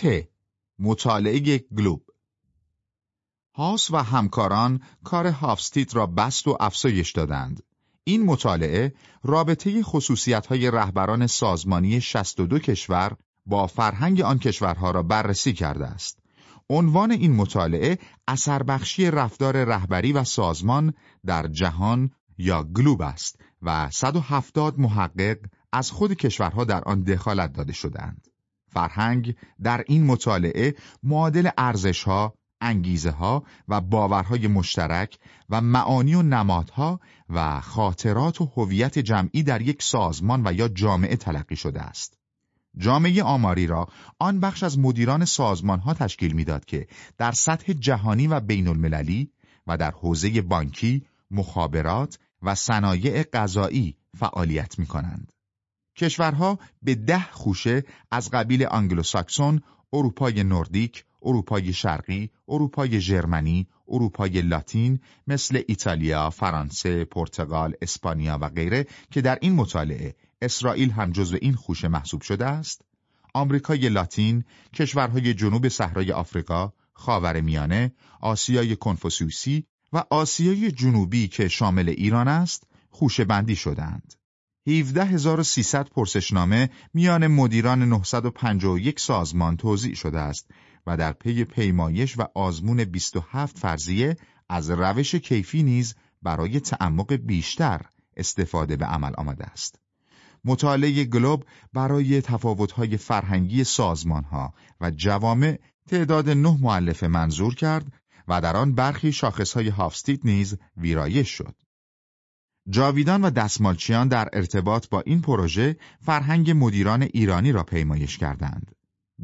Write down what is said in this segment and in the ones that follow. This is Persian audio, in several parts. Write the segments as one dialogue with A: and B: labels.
A: ت مطالعه گلوب هاس و همکاران کار هافستیت را بست و افزایش دادند. این مطالعه رابطه خصوصیت‌های رهبران سازمانی 62 کشور با فرهنگ آن کشورها را بررسی کرده است. عنوان این مطالعه اثر بخشی رفتار رهبری و سازمان در جهان یا گلوب است و 170 محقق از خود کشورها در آن دخالت داده شدند. فرهنگ در این مطالعه معادل ارزشها، انگیزه ها و باورهای مشترک و معانی و نمادها و خاطرات و هویت جمعی در یک سازمان و یا جامعه تلقی شده است. جامعه آماری را آن بخش از مدیران سازمان ها تشکیل می‌داد که در سطح جهانی و بین المللی و در حوزه بانکی، مخابرات و صنایع غذایی فعالیت می کنند. کشورها به ده خوشه از قبیل آنگلوساکسون، اروپای نوردیک، اروپای شرقی، اروپای ژرمنی، اروپای لاتین مثل ایتالیا، فرانسه، پرتغال، اسپانیا و غیره که در این مطالعه اسرائیل هم جزو این خوشه محسوب شده است، آمریکای لاتین، کشورهای جنوب صحرای آفریقا، خاورمیانه، آسیای کنفوسیوسی و آسیای جنوبی که شامل ایران است، خوشه بندی شدند. 17300 پرسشنامه میان مدیران 951 سازمان توضیح شده است و در پی پیمایش و آزمون 27 فرضیه از روش کیفی نیز برای تعمق بیشتر استفاده به عمل آمده است. مطالعه گلوب برای تفاوت‌های فرهنگی سازمانها و جوامع تعداد نه معلفه منظور کرد و در آن برخی شاخصهای هافستید نیز ویرایش شد. جاویدان و دستمالچیان در ارتباط با این پروژه فرهنگ مدیران ایرانی را پیمایش کردند.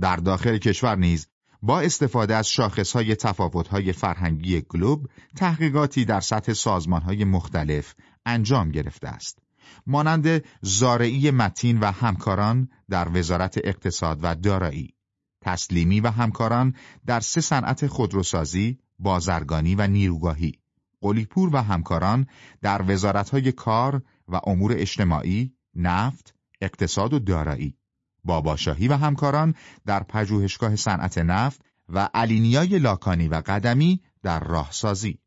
A: در داخل کشور نیز با استفاده از شاخصهای تفاوت‌های فرهنگی گلوب تحقیقاتی در سطح سازمانهای مختلف انجام گرفته است. مانند زارعی متین و همکاران در وزارت اقتصاد و دارایی، تسلیمی و همکاران در سه صنعت خودروسازی، بازرگانی و نیروگاهی، قلیپور و همکاران در وزارتهای کار و امور اجتماعی، نفت، اقتصاد و دارایی، باباشاهی و همکاران در پژوهشگاه صنعت نفت و علینیای لاکانی و قدمی در راهسازی.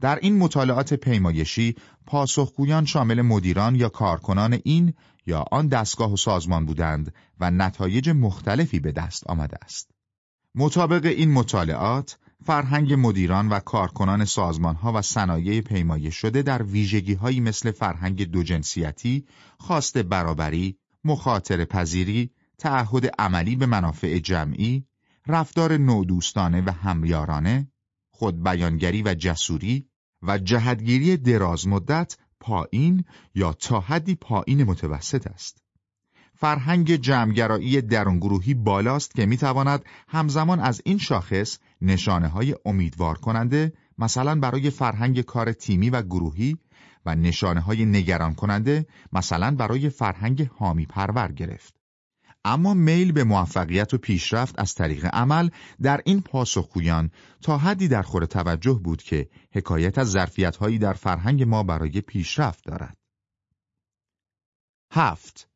A: در این مطالعات پیمایشی پاسخگویان شامل مدیران یا کارکنان این یا آن دستگاه و سازمان بودند و نتایج مختلفی به دست آمده است. مطابق این مطالعات، فرهنگ مدیران و کارکنان سازمانها و صنایع پیمایش شده در ویژگیهایی مثل فرهنگ دوجنسیتی، خواست برابری، مخاطر پذیری، تعهد عملی به منافع جمعی، رفتار نودوستانه و همیارانه، خود بیانگری و جسوری و جهدگیری دراز مدت پایین یا تا حدی پایین متوسط است. فرهنگ جمعگرایی درونگروهی بالاست که می‌تواند همزمان از این شاخص نشانه های امیدوار کننده مثلا برای فرهنگ کار تیمی و گروهی و نشانه های نگران کننده مثلا برای فرهنگ حامی پرور گرفت. اما میل به موفقیت و پیشرفت از طریق عمل در این پاسخگویان تا حدی در خور توجه بود که حکایت از ظرفیت‌هایی در فرهنگ ما برای پیشرفت دارد. هفت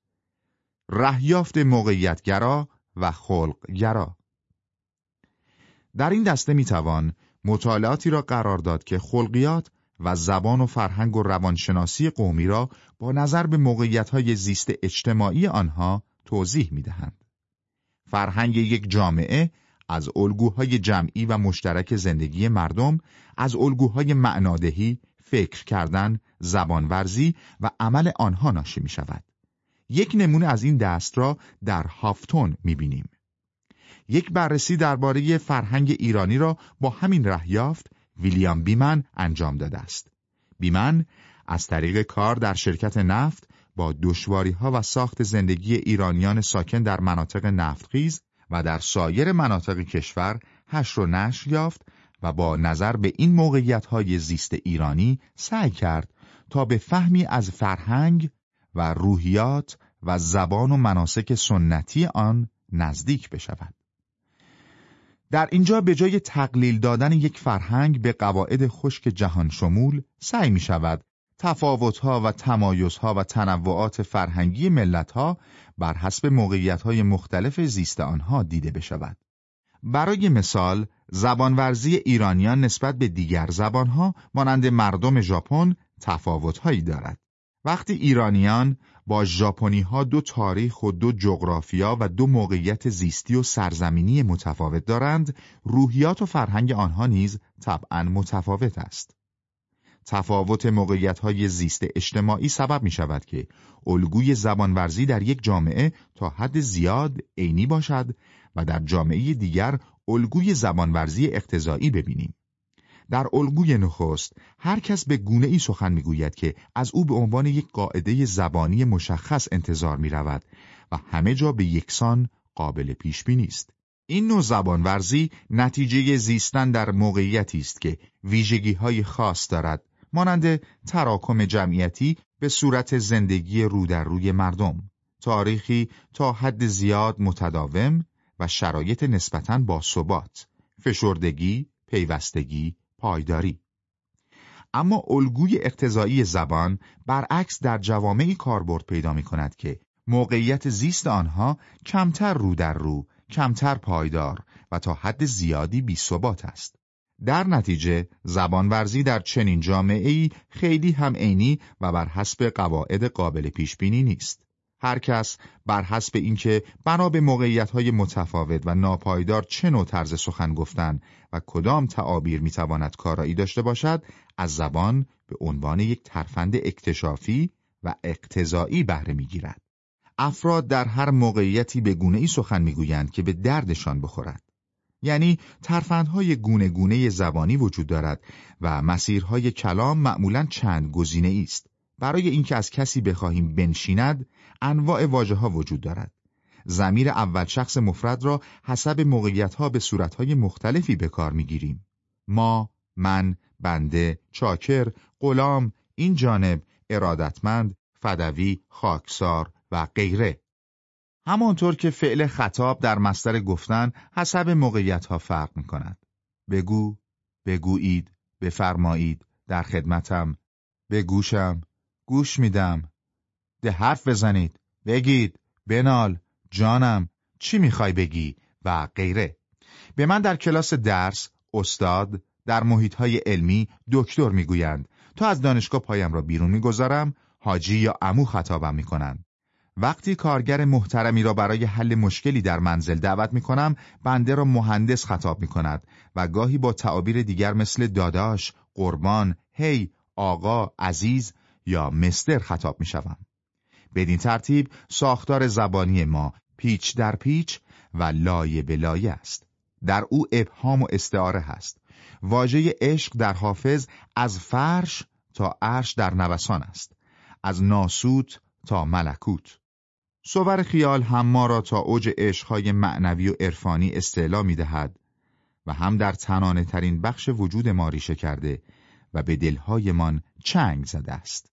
A: رهیافت موقعیتگرا و خلقگرا در این دسته می‌توان مطالعاتی را قرار داد که خلقیات و زبان و فرهنگ و روانشناسی قومی را با نظر به موقعیت‌های زیست اجتماعی آنها توضیح می‌دهند. فرهنگ یک جامعه از الگوهای جمعی و مشترک زندگی مردم، از الگوهای معنادهی، فکر کردن، زبانورزی و عمل آنها ناشی می شود. یک نمونه از این دست را در هافتون می بینیم. یک بررسی درباره فرهنگ ایرانی را با همین رهیافت ویلیام بیمن انجام داده است. بیمن از طریق کار در شرکت نفت با دشواری ها و ساخت زندگی ایرانیان ساکن در مناطق نفتخیز و در سایر مناطق کشور هش و نشر یافت و با نظر به این موقعیت های زیست ایرانی سعی کرد تا به فهمی از فرهنگ و روحیات و زبان و مناسک سنتی آن نزدیک بشود. در اینجا به جای تقلیل دادن یک فرهنگ به قواعد خشک جهان شمول سعی می شود تفاوتها و تمایزها و تنوعات فرهنگی ملتها بر حسب موقعیت مختلف زیست آنها دیده بشود. برای مثال زبانورزی ایرانیان نسبت به دیگر زبانها مانند مردم ژاپن تفاوتهایی دارد. وقتی ایرانیان با ژاپنی ها دو تاریخ و دو جغرافیا و دو موقعیت زیستی و سرزمینی متفاوت دارند، روحیات و فرهنگ آنها نیز طبعا متفاوت است. تفاوت موقعیت های زیست اجتماعی سبب می شود که الگوی زبانورزی در یک جامعه تا حد زیاد عینی باشد و در جامعه دیگر الگوی زبانورزی اقتضایی ببینیم. در الگوی نخست هر کس به گونه ای سخن می‌گوید که از او به عنوان یک قاعده زبانی مشخص انتظار می رود و همه جا به یکسان قابل پیش بینی است. این نوع زبانورزی نتیجه زیستن در موقعیتی است که ویژگی های خاص دارد مانند تراکم جمعیتی به صورت زندگی رو در روی مردم تاریخی تا حد زیاد متداوم و شرایط نسبتاً با ثبات فشردگی، پیوستگی، پایداری اما الگوی اقتضایی زبان برعکس در جوامعی کاربرد پیدا می کند که موقعیت زیست آنها کمتر رو در رو، کمتر پایدار و تا حد زیادی بی ثبات است. در نتیجه زبانورزی در چنین جامعه خیلی هم عینی و بر حسب قواعد قابل پیش بینی نیست. هر کس بر حسب اینکه بنا به موقعیت‌های متفاوت و ناپایدار چه نوع طرز سخن گفتن و کدام تعابیر می‌تواند کارایی داشته باشد از زبان به عنوان یک ترفند اکتشافی و اقتضایی بهره می‌گیرد. افراد در هر موقعیتی به گونه ای سخن می‌گویند که به دردشان بخورد. یعنی ترفندهای گونه گونه زبانی وجود دارد و مسیرهای کلام معمولا چند گزینه است. برای اینکه از کسی بخواهیم بنشیند انواع واجه ها وجود دارد. زمیر اول شخص مفرد را حسب موقعیت ها به صورت های مختلفی به کار می گیریم. ما، من، بنده، چاکر، غلام، این جانب، ارادتمند، فدوی، خاکسار و غیره. همانطور که فعل خطاب در مستر گفتن حسب موقعیت ها فرق می کند. بگو، بگویید، بفرمایید، در خدمتم، بگوشم، گوش میدم. ده حرف بزنید، بگید، بنال، جانم، چی می‌خوای بگی و غیره. به من در کلاس درس، استاد، در محیط های علمی دکتر می‌گویند تا از دانشگاه پایم را بیرون می‌گذارم حاجی یا امو خطابم می‌کنند وقتی کارگر محترمی را برای حل مشکلی در منزل دعوت می کنم بنده را مهندس خطاب می کند و گاهی با تعابیر دیگر مثل داداش، قربان، هی، آقا، عزیز یا مستر خطاب می شوم. بدین ترتیب ساختار زبانی ما پیچ در پیچ و لایه به لایه است. در او ابهام و استعاره هست. واژه عشق در حافظ از فرش تا عرش در نوسان است. از ناسوت تا ملکوت. صور خیال هم ما را تا اوج عشقهای معنوی و عرفانی استعلا می دهد و هم در تنانه ترین بخش وجود ما ریشه کرده و به دلهایمان چنگ زده است.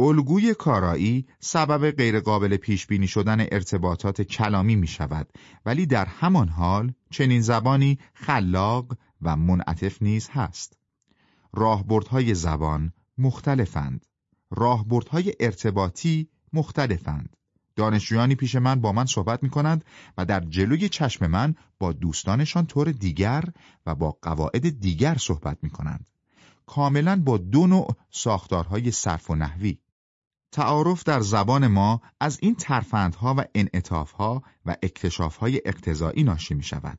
A: الگوی کارایی سبب غیرقابل پیش بینی شدن ارتباطات کلامی می شود ولی در همان حال چنین زبانی خلاق و منعطف نیز هست. راهبردهای زبان مختلفند. راهبردهای ارتباطی مختلفند. دانشجویانی پیش من با من صحبت می کنند و در جلوی چشم من با دوستانشان طور دیگر و با قواعد دیگر صحبت می کنند. کاملا با دو نوع ساختارهای صرف و نحوی. تعارف در زبان ما از این ترفندها و انعطافها و اکتشافهای اقتضایی ناشی می شود.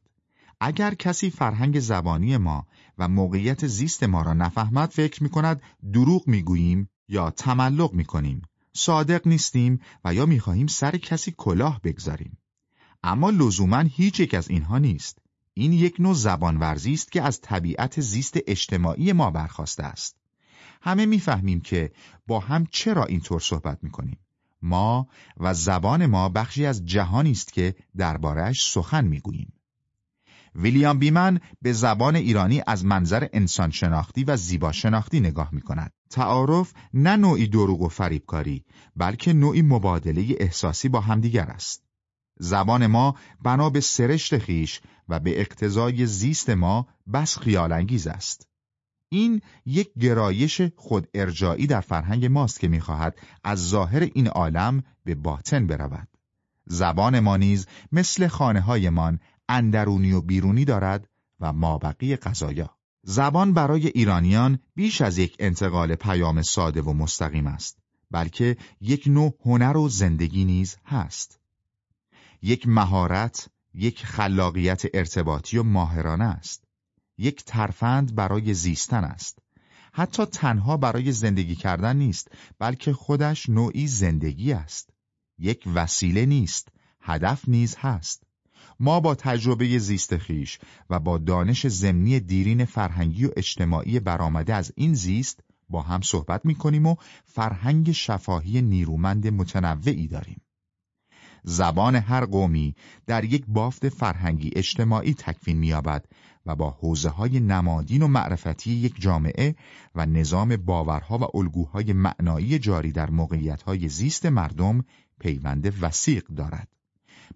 A: اگر کسی فرهنگ زبانی ما و موقعیت زیست ما را نفهمد فکر می کند دروغ می گوییم یا تملق می کنیم صادق نیستیم و یا می‌خواهیم سر کسی کلاه بگذاریم. اما لزوما هیچ یک از اینها نیست. این یک نوع زبانورزی است که از طبیعت زیست اجتماعی ما برخواسته است. همه می‌فهمیم که با هم چرا اینطور صحبت می‌کنیم. ما و زبان ما بخشی از جهانی است که دربارهش سخن می‌گوییم. ویلیام بیمن به زبان ایرانی از منظر انسان شناختی و زیبا شناختی نگاه می کند. تعارف نه نوعی دروغ و فریبکاری بلکه نوعی مبادله احساسی با همدیگر است. زبان ما بنا به سرشت خیش و به اقتضای زیست ما بس خیالانگیز است. این یک گرایش خود ارجایی در فرهنگ ماست که می‌خواهد از ظاهر این عالم به باطن برود. زبان ما نیز مثل خانه هایمان اندرونی و بیرونی دارد و مابقی قضایا. زبان برای ایرانیان بیش از یک انتقال پیام ساده و مستقیم است بلکه یک نوع هنر و زندگی نیز هست یک مهارت یک خلاقیت ارتباطی و ماهرانه است یک ترفند برای زیستن است. حتی تنها برای زندگی کردن نیست بلکه خودش نوعی زندگی است. یک وسیله نیست هدف نیز هست. ما با تجربه زیست خیش و با دانش زمینی دیرین فرهنگی و اجتماعی برآمده از این زیست با هم صحبت می کنیم و فرهنگ شفاهی نیرومند متنوعی داریم. زبان هر قومی در یک بافت فرهنگی اجتماعی تکوین می‌یابد و با حوزه های نمادین و معرفتی یک جامعه و نظام باورها و الگوهای معنایی جاری در موقعیت‌های زیست مردم پیوند وسیق دارد.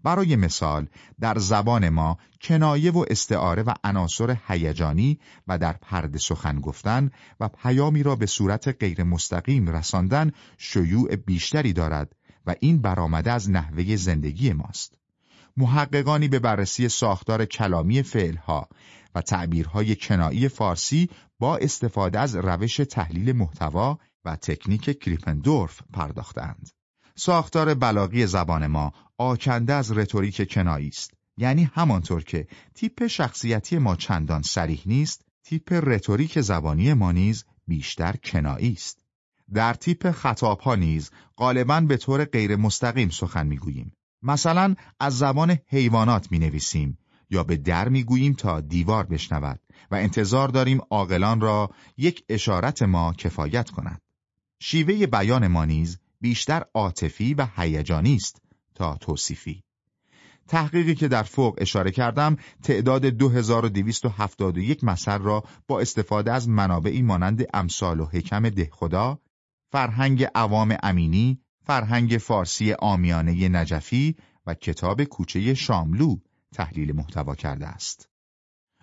A: برای مثال در زبان ما کنایه و استعاره و عناصر هیجانی و در پرده سخن گفتن و پیامی را به صورت غیر مستقیم رساندن شیوع بیشتری دارد و این برآمده از نحوه زندگی ماست. محققانی به بررسی ساختار کلامی فعلها و تعبیرهای کنایی فارسی با استفاده از روش تحلیل محتوا و تکنیک کریپندورف پرداختند. ساختار بلاغی زبان ما آکنده از رتوریک کنایی است یعنی همانطور که تیپ شخصیتی ما چندان سریح نیست تیپ رتوریک زبانی ما نیز بیشتر کنایی است در تیپ خطاب ها نیز غالبا به طور غیر مستقیم سخن می‌گوییم مثلا از زبان حیوانات می نویسیم یا به در می گوییم تا دیوار بشنود و انتظار داریم عاقلان را یک اشارت ما کفایت کند شیوه بیان ما نیز بیشتر عاطفی و هیجانی است تا توصیفی. تحقیقی که در فوق اشاره کردم تعداد 2271 مثل را با استفاده از منابعی مانند امثال و حکم دهخدا، فرهنگ عوام امینی، فرهنگ فارسی آمیانه نجفی و کتاب کوچه شاملو تحلیل محتوا کرده است.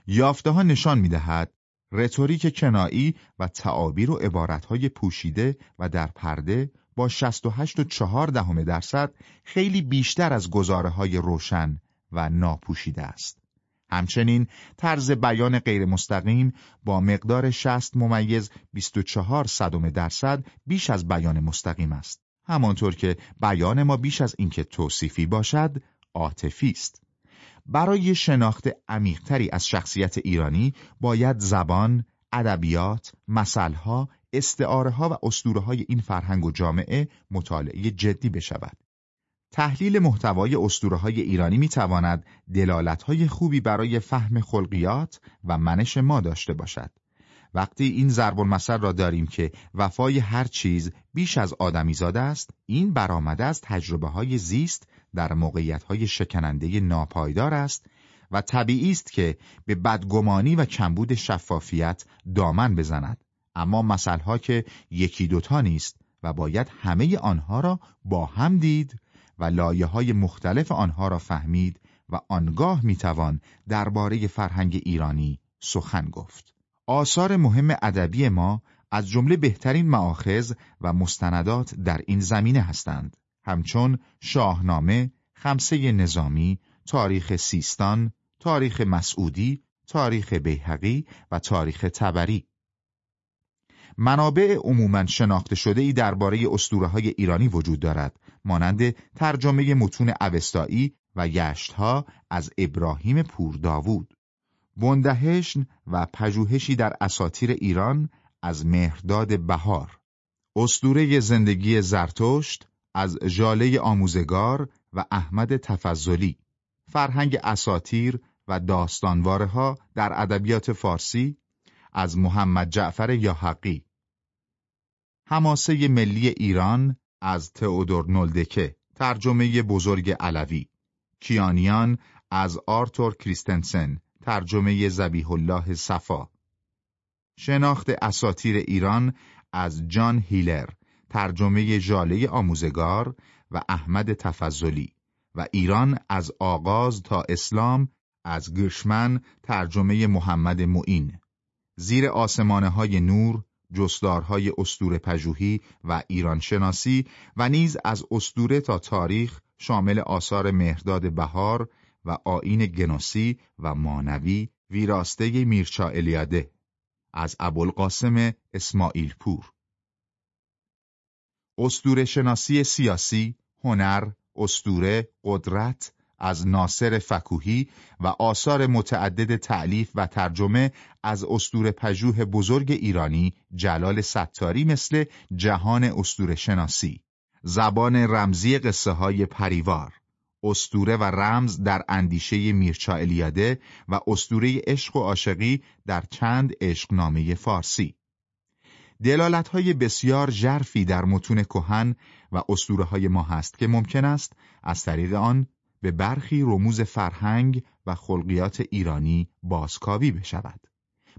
A: یافته ها نشان می دهد رتوریک کنایی و تعابیر و عبارتهای پوشیده و در پرده با 68.4 دهم درصد خیلی بیشتر از گزاره های روشن و ناپوشیده است. همچنین طرز بیان غیر مستقیم با مقدار 60 ممیز 24 صدم درصد بیش از بیان مستقیم است. همانطور که بیان ما بیش از اینکه توصیفی باشد، عاطفی است. برای شناخت عمیقتری از شخصیت ایرانی باید زبان، ادبیات، مسئله استعاره ها و اسطوره های این فرهنگ و جامعه مطالعه جدی بشود. تحلیل محتوای اسطوره های ایرانی می تواند دلالت های خوبی برای فهم خلقیات و منش ما داشته باشد. وقتی این ضرب المثل را داریم که وفای هر چیز بیش از آدمی زاده است، این برآمده از تجربه های زیست در موقعیت های شکننده ناپایدار است و طبیعی است که به بدگمانی و کمبود شفافیت دامن بزند اما مسئله که یکی دوتا نیست و باید همه آنها را با هم دید و لایه های مختلف آنها را فهمید و آنگاه می‌توان درباره فرهنگ ایرانی سخن گفت. آثار مهم ادبی ما از جمله بهترین معاخذ و مستندات در این زمینه هستند. همچون شاهنامه، خمسه نظامی، تاریخ سیستان، تاریخ مسعودی، تاریخ بیهقی و تاریخ تبری منابع عموما شناخته شده ای درباره اسطوره های ایرانی وجود دارد مانند ترجمه متون اوستایی و یشتها از ابراهیم پور داوود بندهشن و پژوهشی در اساطیر ایران از مهرداد بهار. اسطوره زندگی زرتشت از ژاله آموزگار و احمد تفضلی. فرهنگ اساتیر و داستانواره ها در ادبیات فارسی از محمد جعفر یاحقی. حماسه ملی ایران از تئودور نولدکه. ترجمه بزرگ علوی. کیانیان از آرتور کریستنسن. ترجمه زبیح الله صفا. شناخت اساتیر ایران از جان هیلر ترجمه ژاله آموزگار و احمد تفضلی و ایران از آغاز تا اسلام از گرشمن ترجمه محمد معین. زیر آسمانه های نور جستارهای استور پژوهی و ایران شناسی و نیز از استوره تا تاریخ شامل آثار مهرداد بهار و آین گنوسی و مانوی ویراسته میرچا الیاده از ابوالقاسم اسماعیل پور استوره شناسی سیاسی، هنر، استوره، قدرت از ناصر فکوهی و آثار متعدد تعلیف و ترجمه از استور پژوه بزرگ ایرانی جلال ستاری مثل جهان استور شناسی. زبان رمزی قصه های پریوار. استوره و رمز در اندیشه میرچا الیاده و استوره عشق و عاشقی در چند عشقنامه فارسی دلالت های بسیار ژرفی در متون کهن و اسطوره های ما هست که ممکن است از طریق آن به برخی رموز فرهنگ و خلقیات ایرانی بازکاوی بشود.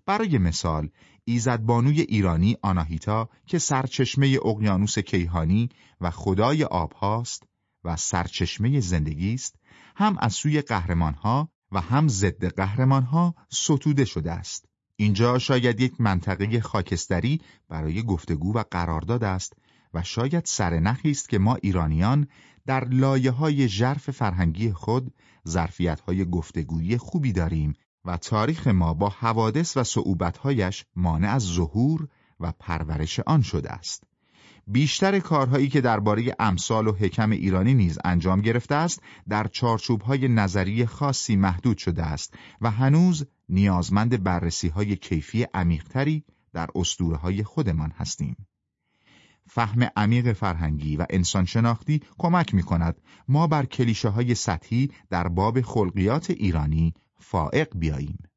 A: برای مثال، ایزدبانوی ایرانی آناهیتا که سرچشمه اقیانوس کیهانی و خدای آب هاست و سرچشمه زندگی است، هم از سوی قهرمانها و هم ضد قهرمانها ستوده شده است. اینجا شاید یک منطقه خاکستری برای گفتگو و قرارداد است و شاید سرنخی است که ما ایرانیان در لایه های ژرف فرهنگی خود ظرفیت های گفتگویی خوبی داریم و تاریخ ما با حوادث و صعوبتهایش مانع از ظهور و پرورش آن شده است. بیشتر کارهایی که درباره امثال و حکم ایرانی نیز انجام گرفته است در چارچوبهای نظری خاصی محدود شده است و هنوز نیازمند بررسی های کیفی عمیقتری در اسطوره های خودمان هستیم. فهم عمیق فرهنگی و انسان شناختی کمک می کند ما بر کلیشه های سطحی در باب خلقیات ایرانی فائق بیاییم.